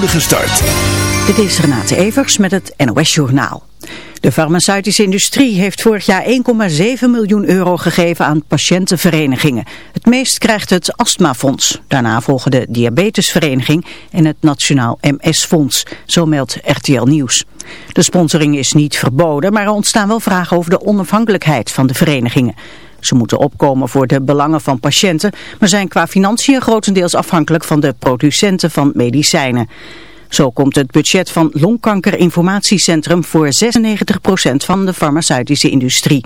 start. Dit is Renate Evers met het NOS Journaal. De farmaceutische industrie heeft vorig jaar 1,7 miljoen euro gegeven aan patiëntenverenigingen. Het meest krijgt het Astmafonds. Daarna volgen de Diabetesvereniging en het Nationaal MS-fonds. Zo meldt RTL Nieuws. De sponsoring is niet verboden, maar er ontstaan wel vragen over de onafhankelijkheid van de verenigingen. Ze moeten opkomen voor de belangen van patiënten, maar zijn qua financiën grotendeels afhankelijk van de producenten van medicijnen. Zo komt het budget van Longkankerinformatiecentrum voor 96% van de farmaceutische industrie.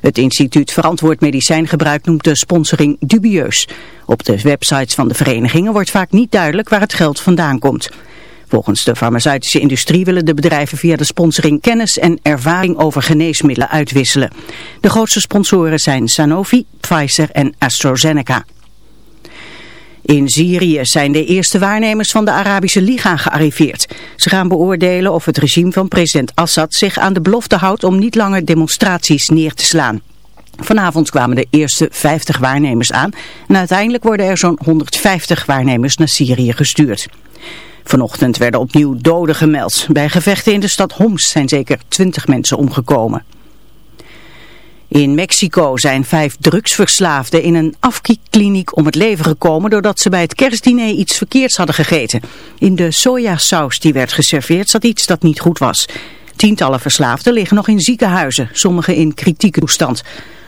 Het instituut Verantwoord Medicijngebruik noemt de sponsoring dubieus. Op de websites van de verenigingen wordt vaak niet duidelijk waar het geld vandaan komt. Volgens de farmaceutische industrie willen de bedrijven via de sponsoring kennis en ervaring over geneesmiddelen uitwisselen. De grootste sponsoren zijn Sanofi, Pfizer en AstraZeneca. In Syrië zijn de eerste waarnemers van de Arabische Liga gearriveerd. Ze gaan beoordelen of het regime van president Assad zich aan de belofte houdt om niet langer demonstraties neer te slaan. Vanavond kwamen de eerste 50 waarnemers aan en uiteindelijk worden er zo'n 150 waarnemers naar Syrië gestuurd. Vanochtend werden opnieuw doden gemeld. Bij gevechten in de stad Homs zijn zeker 20 mensen omgekomen. In Mexico zijn vijf drugsverslaafden in een afkiekkliniek om het leven gekomen doordat ze bij het kerstdiner iets verkeerds hadden gegeten. In de sojasaus die werd geserveerd zat iets dat niet goed was. Tientallen verslaafden liggen nog in ziekenhuizen, sommigen in kritieke toestand.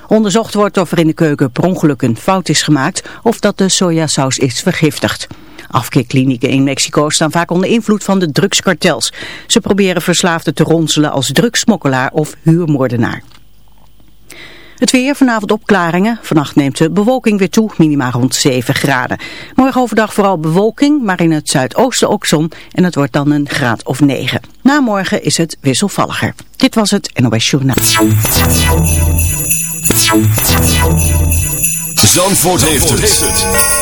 Onderzocht wordt of er in de keuken per ongeluk een fout is gemaakt of dat de sojasaus is vergiftigd. Afkeerklinieken in Mexico staan vaak onder invloed van de drugskartels. Ze proberen verslaafden te ronselen als drugsmokkelaar of huurmoordenaar. Het weer, vanavond opklaringen. Vannacht neemt de bewolking weer toe, minimaal rond 7 graden. Morgen overdag vooral bewolking, maar in het zuidoosten ook zon. En het wordt dan een graad of 9. Na morgen is het wisselvalliger. Dit was het NOS Journaal. Zandvoort, heeft, het.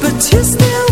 But you still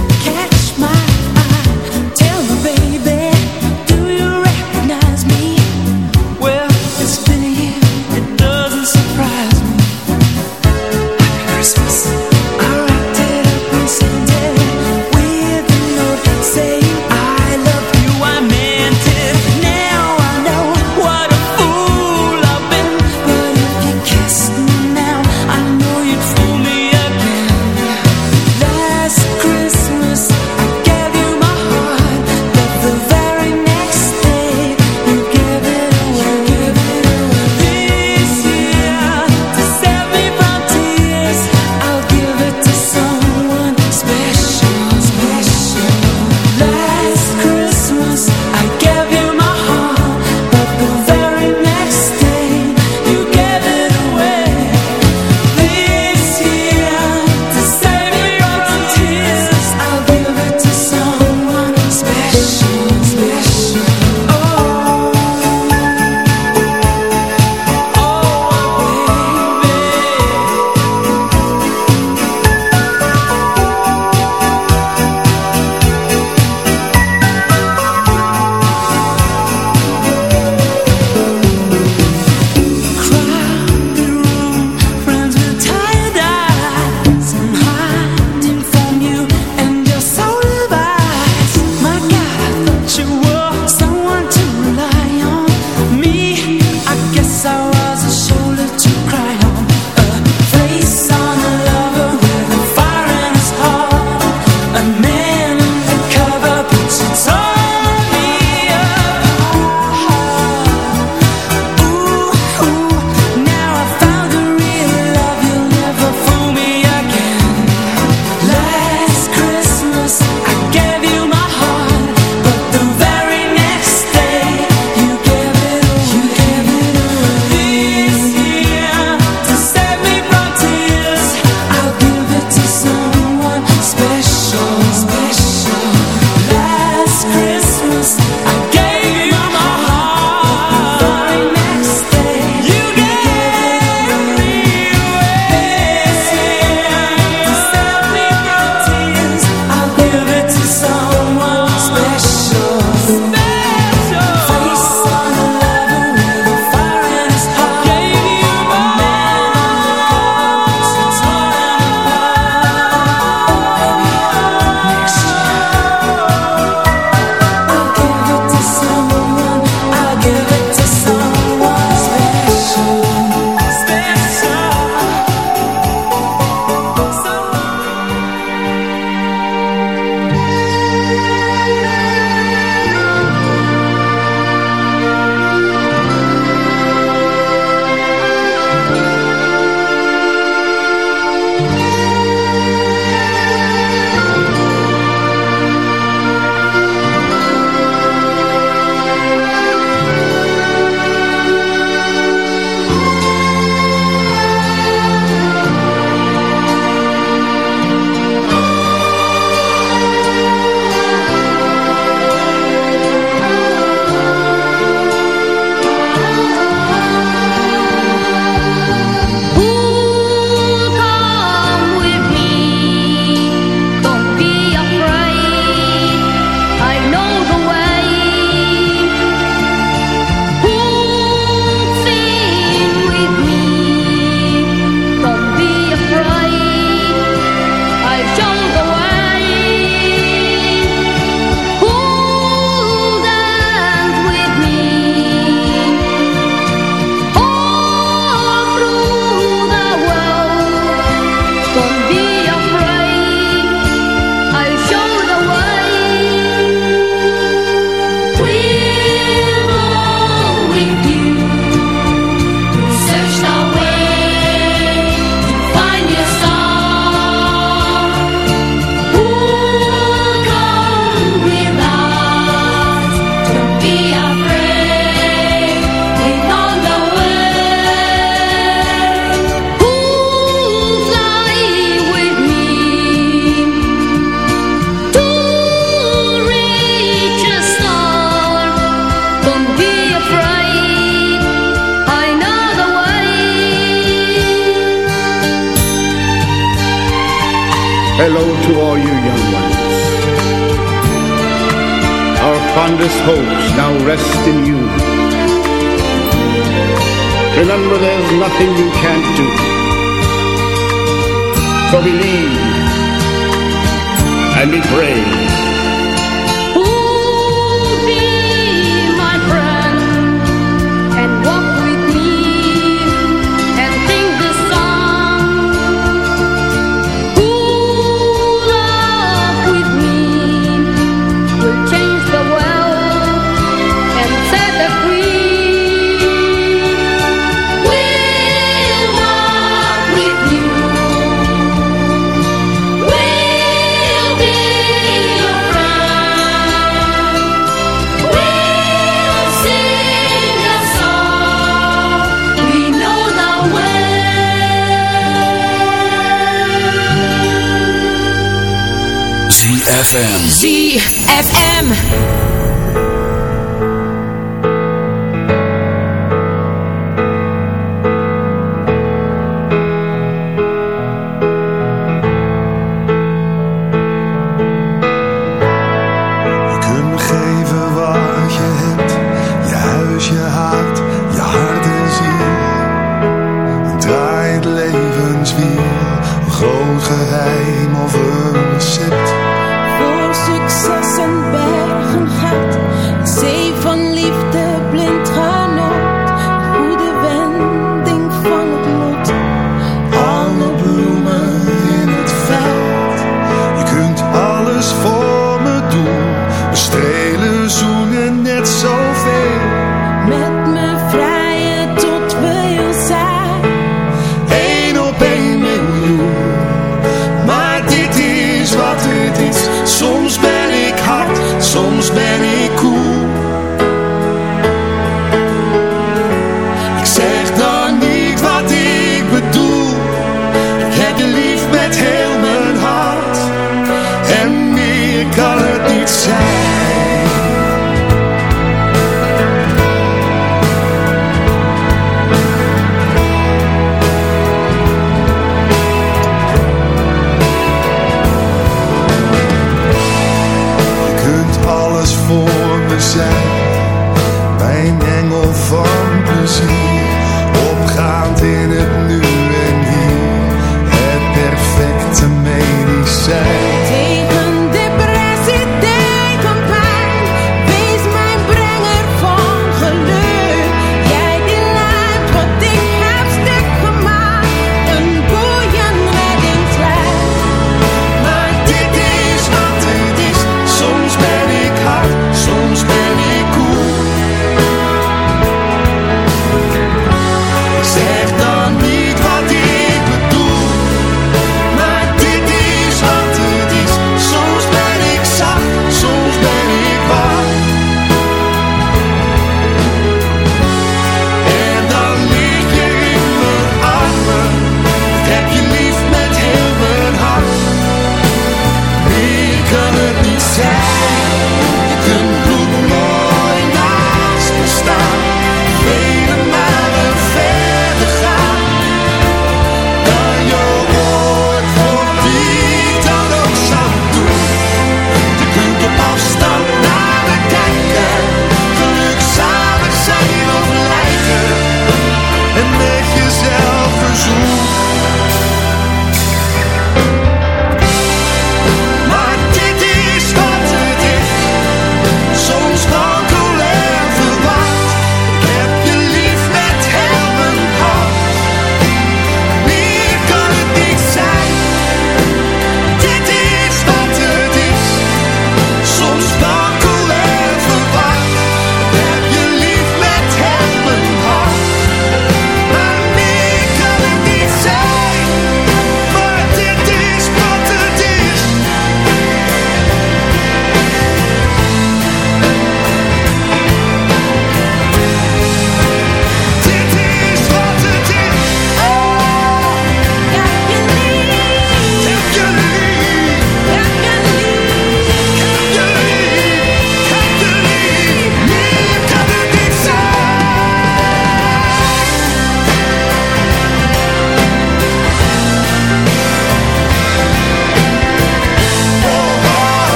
ZFM. ZFM.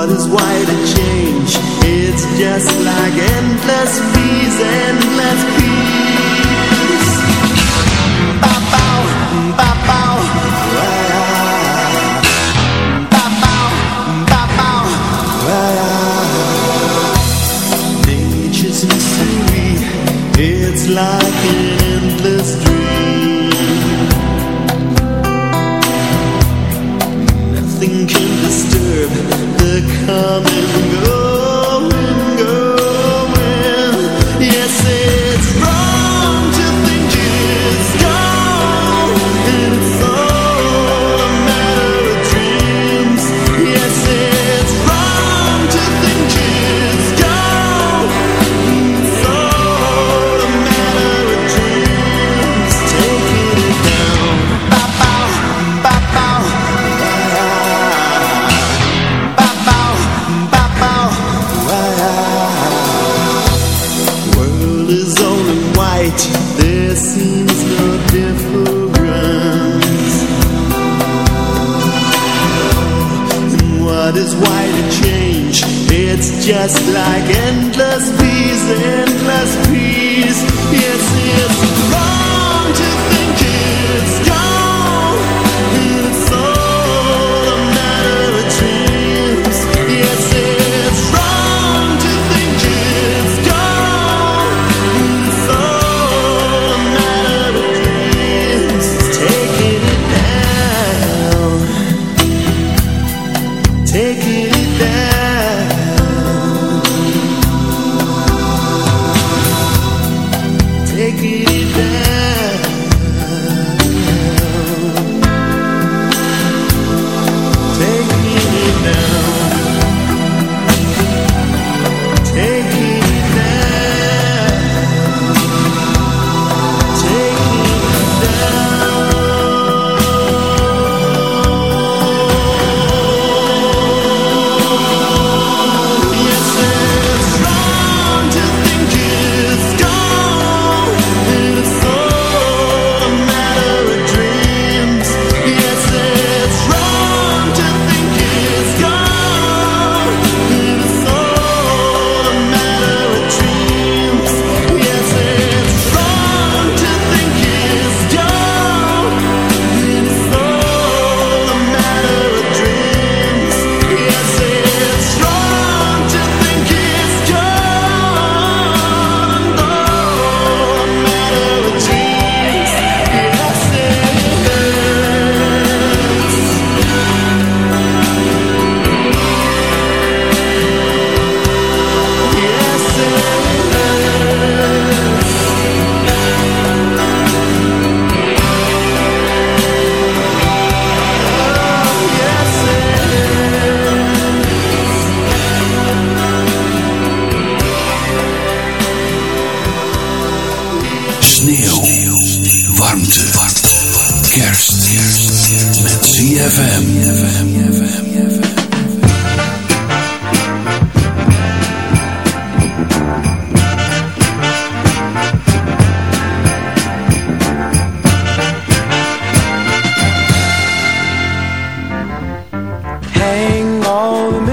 water's why and change. It's just like endless fees, endless. Peace. just like endless give it back.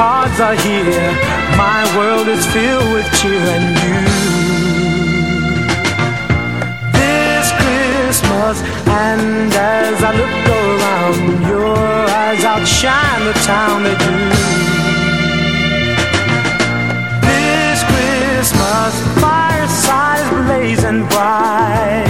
cards are here. My world is filled with cheer and you. This Christmas, and as I look around, your eyes outshine the town they do. This Christmas, firesides blazing bright.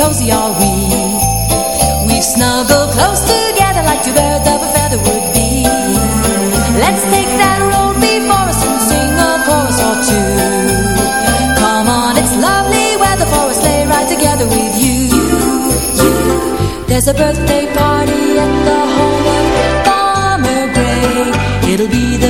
cozy are we? We've snuggled close together like two birds of a feather would be. Let's take that road before us and sing a chorus or two. Come on, it's lovely weather for a sleigh ride together with you. There's a birthday party at the home of Farmer Gray. It'll be the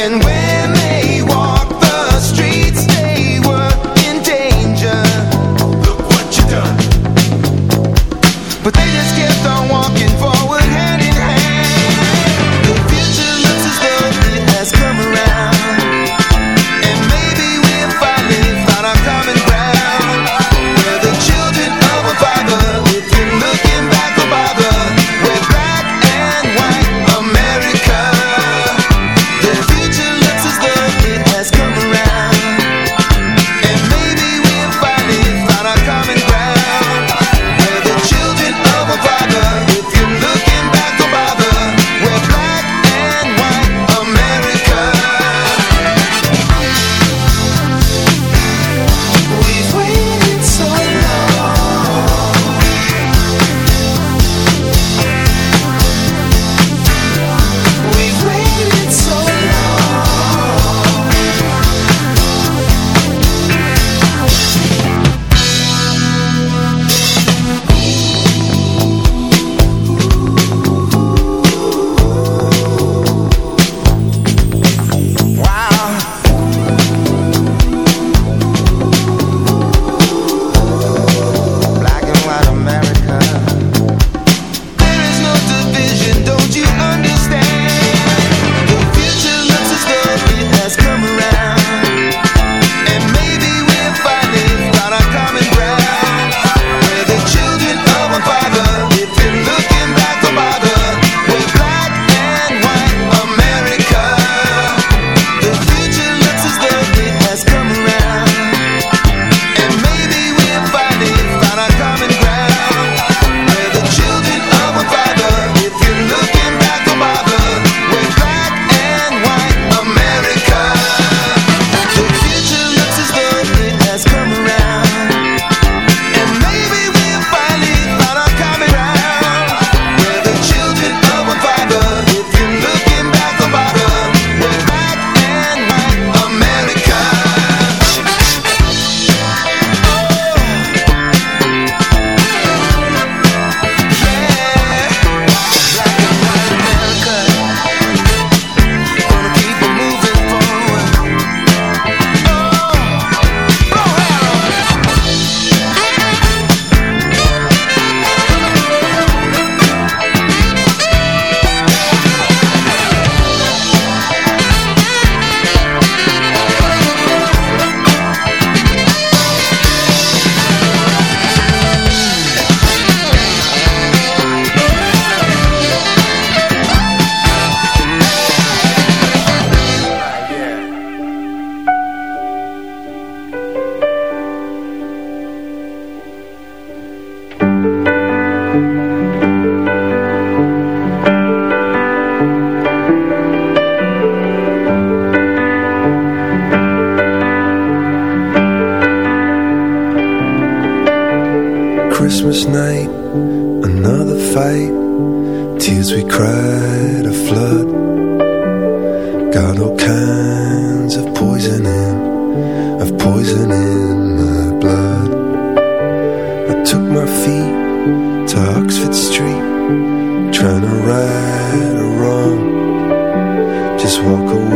And when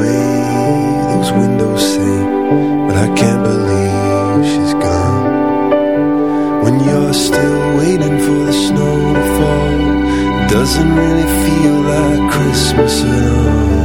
those windows say But I can't believe she's gone. When you're still waiting for the snow to fall Doesn't really feel like Christmas at all.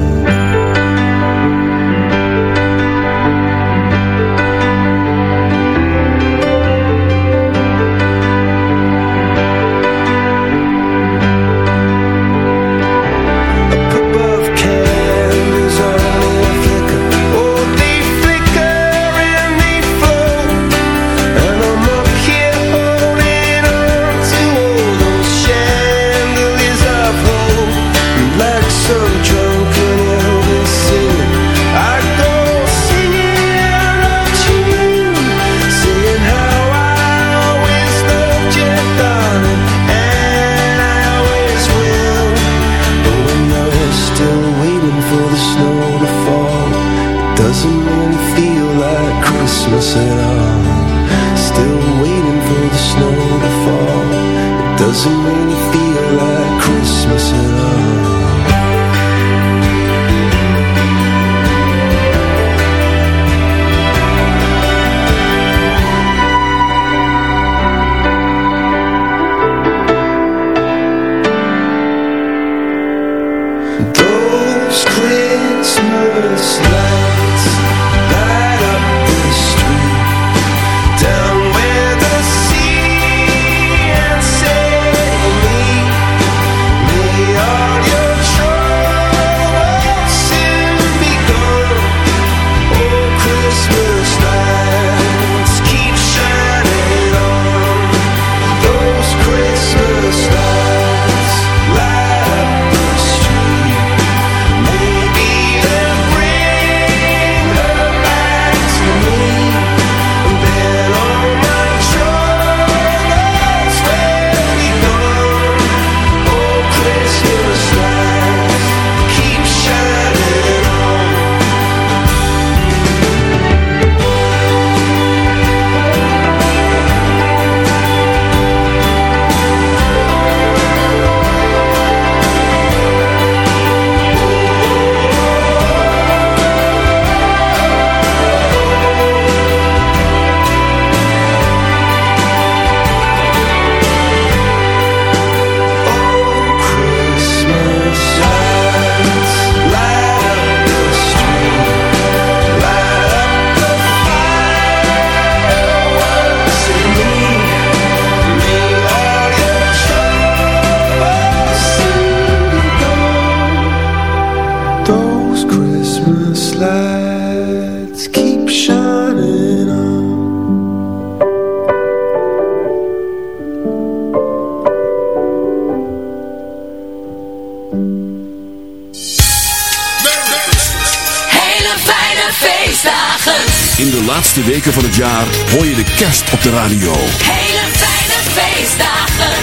op de radio. Hele fijne feestdagen.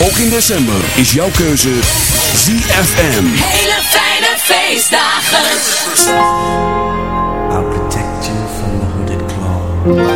Ook in december is jouw keuze ZFM. Hele fijne feestdagen. I'll protect you from the hooded claw.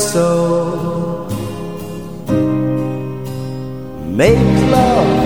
soul Make love.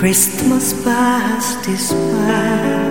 Christmas past is past.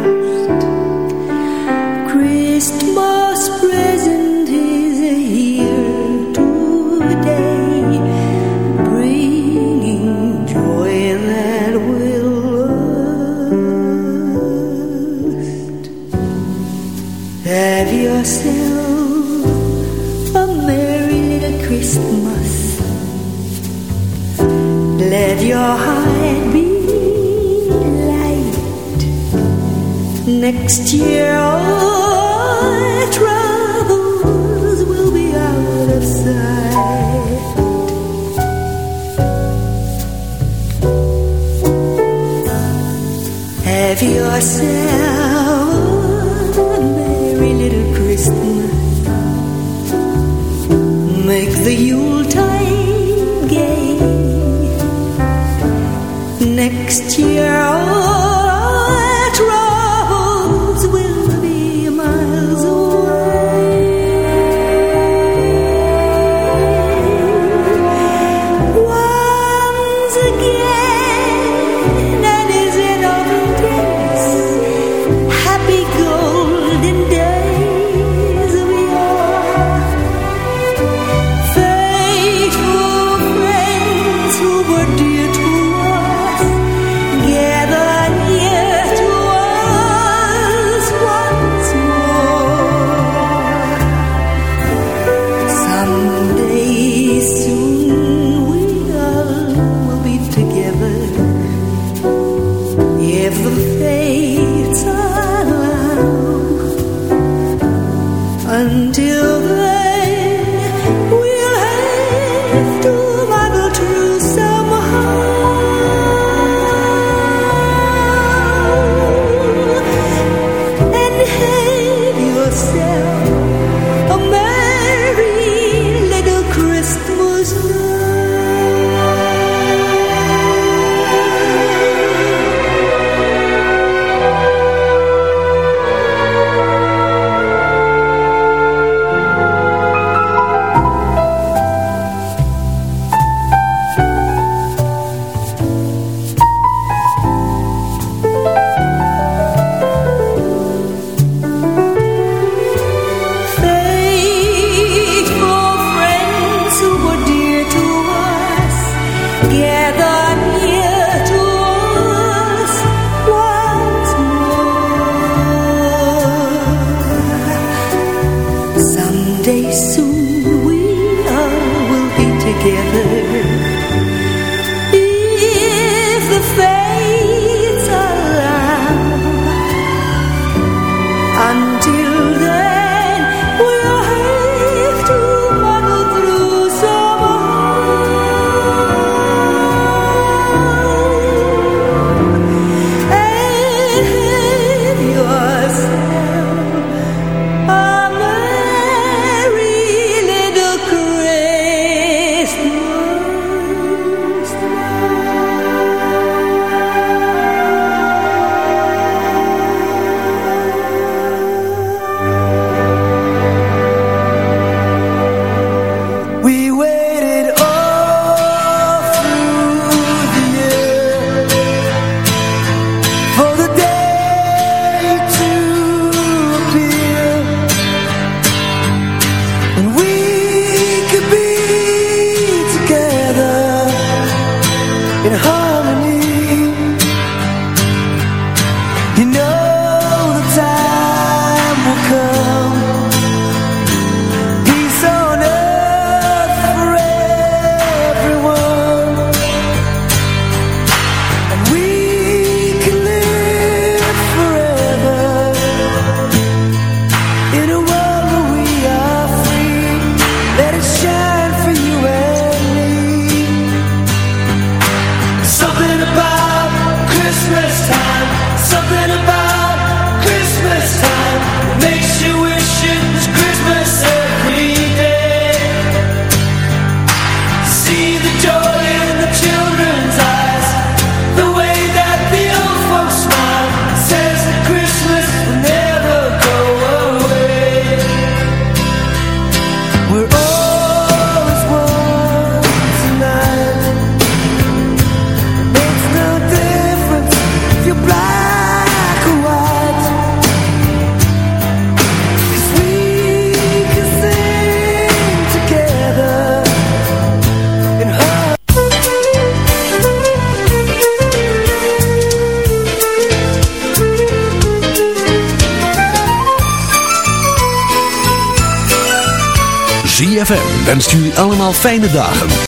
Fijne dagen.